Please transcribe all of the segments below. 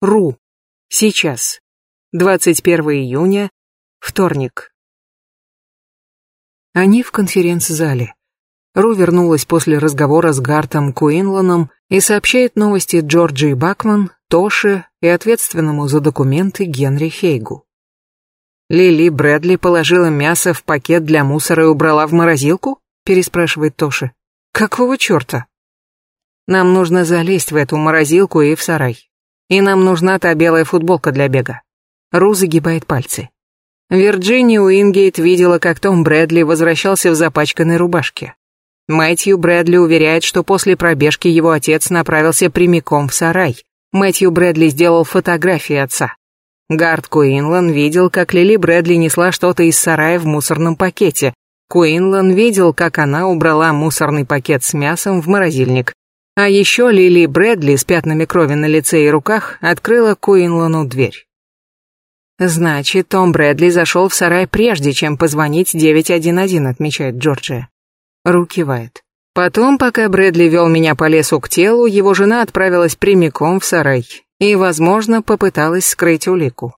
Ру. Сейчас. 21 июня. Вторник. Они в конференц-зале. Ру вернулась после разговора с Гартом Куинланом и сообщает новости Джорджи Бакман, Тоше и ответственному за документы Генри Хейгу. «Лили Брэдли положила мясо в пакет для мусора и убрала в морозилку?» – переспрашивает Тоше: «Какого черта?» «Нам нужно залезть в эту морозилку и в сарай. И нам нужна та белая футболка для бега. Ру загибает пальцы. Вирджиния Уингейт видела, как Том Брэдли возвращался в запачканной рубашке. Мэтью Брэдли уверяет, что после пробежки его отец направился прямиком в сарай. Мэтью Брэдли сделал фотографии отца. Гард Куинлан видел, как Лили Брэдли несла что-то из сарая в мусорном пакете. Куинлан видел, как она убрала мусорный пакет с мясом в морозильник. А еще Лили Брэдли с пятнами крови на лице и руках открыла Куинлану дверь. «Значит, Том Брэдли зашел в сарай прежде, чем позвонить 911», отмечает Джорджия. Ру кивает. Потом, пока Брэдли вел меня по лесу к телу, его жена отправилась прямиком в сарай и, возможно, попыталась скрыть улику.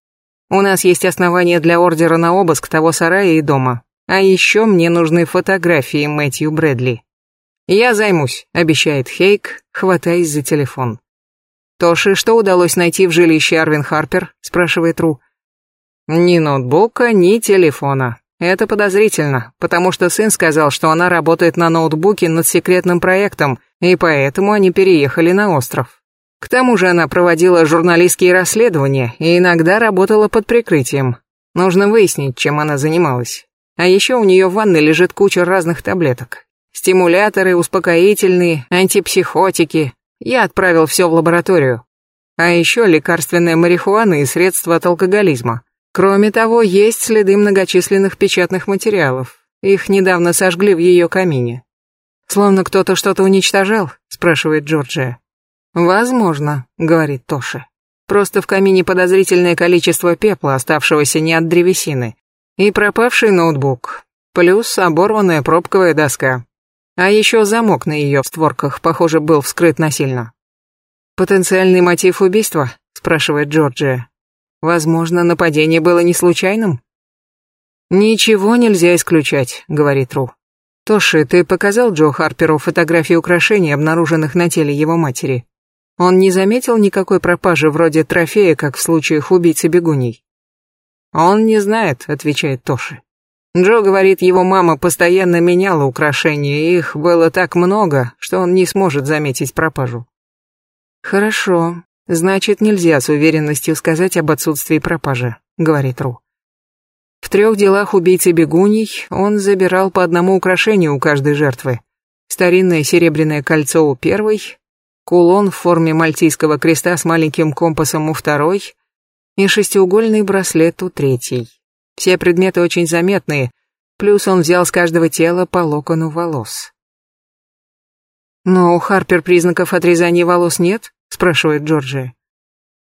У нас есть основания для ордера на обыск того сарая и дома. А еще мне нужны фотографии Мэтью Брэдли. «Я займусь», — обещает Хейк, хватаясь за телефон. «Тоши, что удалось найти в жилище Арвин Харпер?» — спрашивает Ру. «Ни ноутбука, ни телефона. Это подозрительно, потому что сын сказал, что она работает на ноутбуке над секретным проектом, и поэтому они переехали на остров. К тому же она проводила журналистские расследования и иногда работала под прикрытием. Нужно выяснить, чем она занималась. А еще у нее в ванной лежит куча разных таблеток, Стимуляторы, успокоительные, антипсихотики. Я отправил все в лабораторию. А еще лекарственная марихуана и средства от алкоголизма. Кроме того, есть следы многочисленных печатных материалов. Их недавно сожгли в ее камине. «Словно кто-то что-то уничтожал?» – спрашивает Джорджия. «Возможно», — говорит Тоши. «Просто в камине подозрительное количество пепла, оставшегося не от древесины, и пропавший ноутбук, плюс оборванная пробковая доска. А еще замок на ее створках, похоже, был вскрыт насильно. «Потенциальный мотив убийства?» – спрашивает Джорджия. «Возможно, нападение было не случайным?» «Ничего нельзя исключать», — говорит Ру. «Тоши, ты показал Джо Харперу фотографии украшений, обнаруженных на теле его матери? Он не заметил никакой пропажи вроде трофея, как в случаях убийцы бегуней?» «Он не знает», — отвечает Тоши. Джо говорит, его мама постоянно меняла украшения, и их было так много, что он не сможет заметить пропажу. Хорошо. Значит, нельзя с уверенностью сказать об отсутствии пропажи, говорит Ру. В трех делах убийцы бегуней он забирал по одному украшению у каждой жертвы. Старинное серебряное кольцо у первой, кулон в форме мальтийского креста с маленьким компасом у второй и шестиугольный браслет у третьей. Все предметы очень заметные, плюс он взял с каждого тела по локону волос. «Но у Харпер признаков отрезания волос нет?» – спрашивает Джорджия.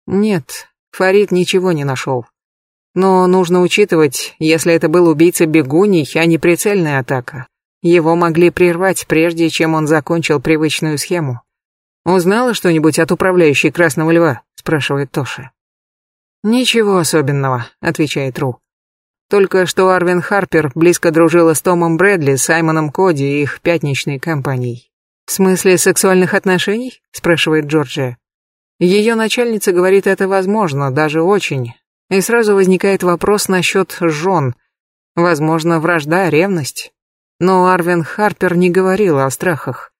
«Нет, Фарид ничего не нашел. Но нужно учитывать, если это был убийца бегуней, а не прицельная атака. Его могли прервать, прежде чем он закончил привычную схему». «Узнала что-нибудь от управляющей Красного Льва?» – спрашивает Тоша. «Ничего особенного», – отвечает Ру. Только что Арвин Харпер близко дружила с Томом Брэдли, Саймоном Коди и их пятничной компанией. «В смысле сексуальных отношений?» – спрашивает Джорджия. Ее начальница говорит, это возможно, даже очень. И сразу возникает вопрос насчет жен. Возможно, вражда, ревность. Но Арвин Харпер не говорила о страхах.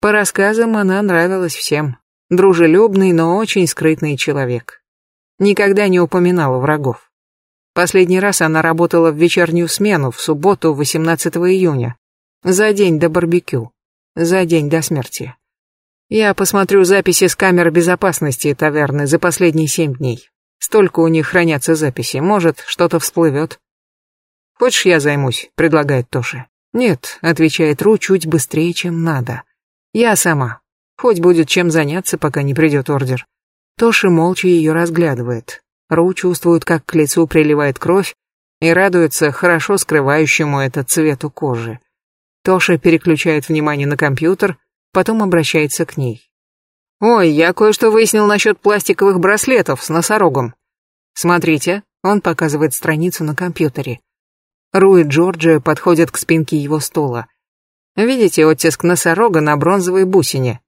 По рассказам, она нравилась всем. Дружелюбный, но очень скрытный человек. Никогда не упоминала врагов. Последний раз она работала в вечернюю смену в субботу 18 июня, за день до барбекю, за день до смерти. Я посмотрю записи с камер безопасности таверны за последние семь дней. Столько у них хранятся записи, может, что-то всплывет. «Хочешь, я займусь?» — предлагает Тоши. «Нет», — отвечает Ру чуть быстрее, чем надо. «Я сама. Хоть будет чем заняться, пока не придет ордер». Тоши молча ее разглядывает. Ру чувствует, как к лицу приливает кровь, и радуется хорошо скрывающему этот цвету кожи. Тоша переключает внимание на компьютер, потом обращается к ней. «Ой, я кое-что выяснил насчет пластиковых браслетов с носорогом. Смотрите, он показывает страницу на компьютере. Ру и Джорджия подходят к спинке его стула. Видите оттиск носорога на бронзовой бусине?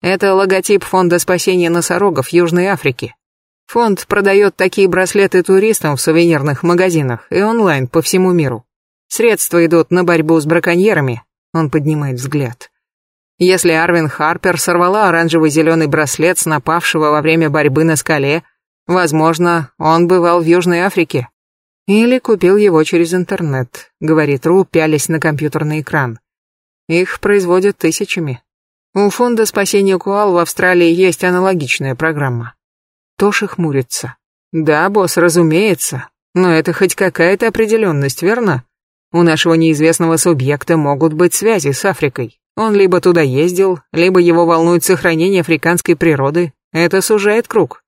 Это логотип Фонда спасения носорогов Южной Африки. Фонд продает такие браслеты туристам в сувенирных магазинах и онлайн по всему миру. Средства идут на борьбу с браконьерами. Он поднимает взгляд. Если Арвин Харпер сорвала оранжево-зеленый браслет с напавшего во время борьбы на скале, возможно, он бывал в Южной Африке. Или купил его через интернет, говорит Ру, пялись на компьютерный экран. Их производят тысячами. У фонда спасения Куал в Австралии есть аналогичная программа. Тоши хмурится. «Да, босс, разумеется. Но это хоть какая-то определенность, верно? У нашего неизвестного субъекта могут быть связи с Африкой. Он либо туда ездил, либо его волнует сохранение африканской природы. Это сужает круг».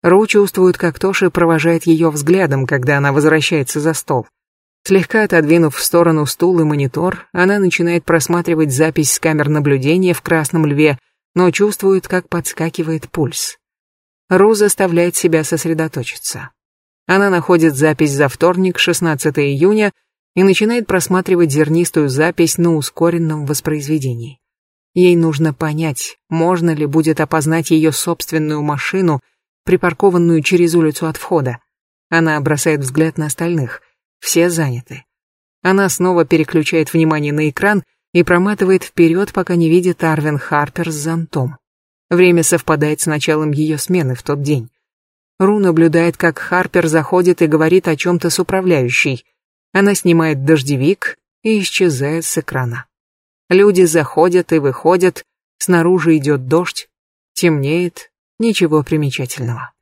Ру чувствует, как Тоши провожает ее взглядом, когда она возвращается за стол. Слегка отодвинув в сторону стул и монитор, она начинает просматривать запись с камер наблюдения в «Красном льве», но чувствует, как подскакивает пульс. Ру заставляет себя сосредоточиться. Она находит запись за вторник, 16 июня, и начинает просматривать зернистую запись на ускоренном воспроизведении. Ей нужно понять, можно ли будет опознать ее собственную машину, припаркованную через улицу от входа. Она бросает взгляд на остальных. Все заняты. Она снова переключает внимание на экран и проматывает вперед, пока не видит Арвин Харпер с зонтом. Время совпадает с началом ее смены в тот день. Ру наблюдает, как Харпер заходит и говорит о чем-то с управляющей. Она снимает дождевик и исчезает с экрана. Люди заходят и выходят, снаружи идет дождь, темнеет, ничего примечательного.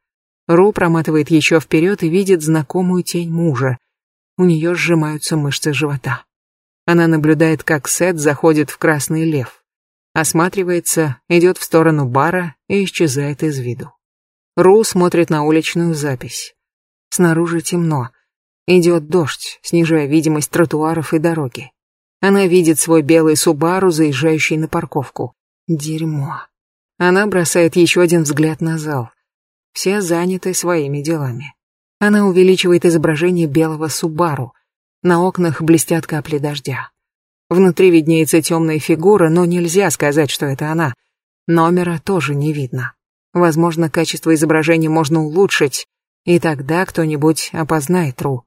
Ру проматывает еще вперед и видит знакомую тень мужа. У нее сжимаются мышцы живота. Она наблюдает, как Сет заходит в красный лев осматривается, идет в сторону бара и исчезает из виду. Ру смотрит на уличную запись. Снаружи темно. Идет дождь, снижая видимость тротуаров и дороги. Она видит свой белый Субару, заезжающий на парковку. Дерьмо. Она бросает еще один взгляд на зал. Все заняты своими делами. Она увеличивает изображение белого Субару. На окнах блестят капли дождя. Внутри виднеется темная фигура, но нельзя сказать, что это она. Номера тоже не видно. Возможно, качество изображения можно улучшить, и тогда кто-нибудь опознает Ру.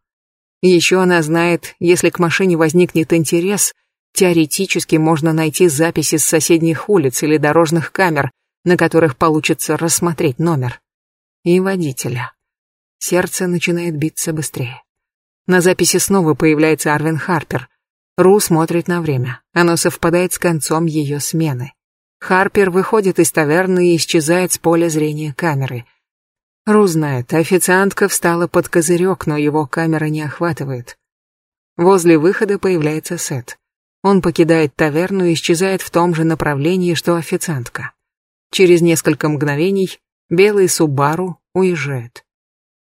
Еще она знает, если к машине возникнет интерес, теоретически можно найти записи с соседних улиц или дорожных камер, на которых получится рассмотреть номер. И водителя. Сердце начинает биться быстрее. На записи снова появляется Арвин Харпер — Ру смотрит на время. Оно совпадает с концом ее смены. Харпер выходит из таверны и исчезает с поля зрения камеры. Ру знает, официантка встала под козырек, но его камера не охватывает. Возле выхода появляется Сет. Он покидает таверну и исчезает в том же направлении, что официантка. Через несколько мгновений белый Субару уезжает.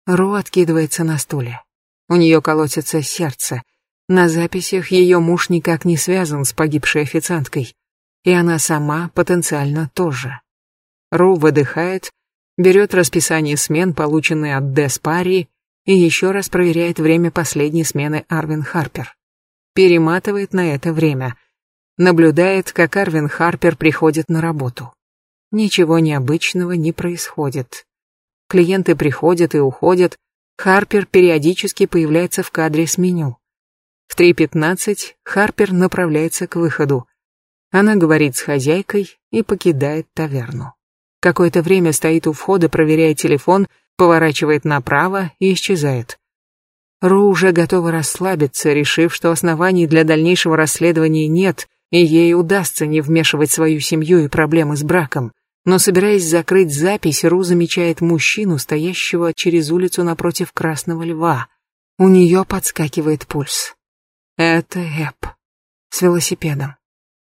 Ру откидывается на стуле. У нее колотится сердце. На записях ее муж никак не связан с погибшей официанткой, и она сама потенциально тоже. Ру выдыхает, берет расписание смен, полученные от Дес Пари, и еще раз проверяет время последней смены Арвин Харпер. Перематывает на это время. Наблюдает, как Арвин Харпер приходит на работу. Ничего необычного не происходит. Клиенты приходят и уходят, Харпер периодически появляется в кадре с меню. В 3.15 Харпер направляется к выходу. Она говорит с хозяйкой и покидает таверну. Какое-то время стоит у входа, проверяя телефон, поворачивает направо и исчезает. Ру уже готова расслабиться, решив, что оснований для дальнейшего расследования нет, и ей удастся не вмешивать свою семью и проблемы с браком. Но собираясь закрыть запись, Ру замечает мужчину, стоящего через улицу напротив Красного Льва. У нее подскакивает пульс. Это Эп. С велосипедом.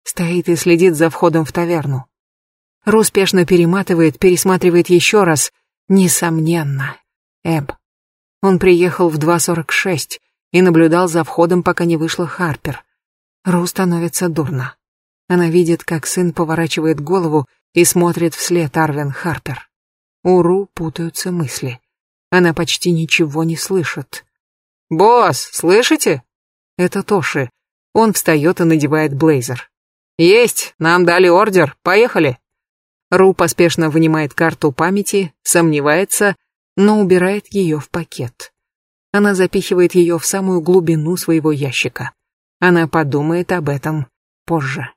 Стоит и следит за входом в таверну. Ру спешно перематывает, пересматривает еще раз. Несомненно, Эб. Он приехал в 2.46 и наблюдал за входом, пока не вышла Харпер. Ру становится дурно. Она видит, как сын поворачивает голову и смотрит вслед Арвин Харпер. У Ру путаются мысли. Она почти ничего не слышит. «Босс, слышите?» Это Тоши. Он встает и надевает блейзер. «Есть, нам дали ордер, поехали!» Ру поспешно вынимает карту памяти, сомневается, но убирает ее в пакет. Она запихивает ее в самую глубину своего ящика. Она подумает об этом позже.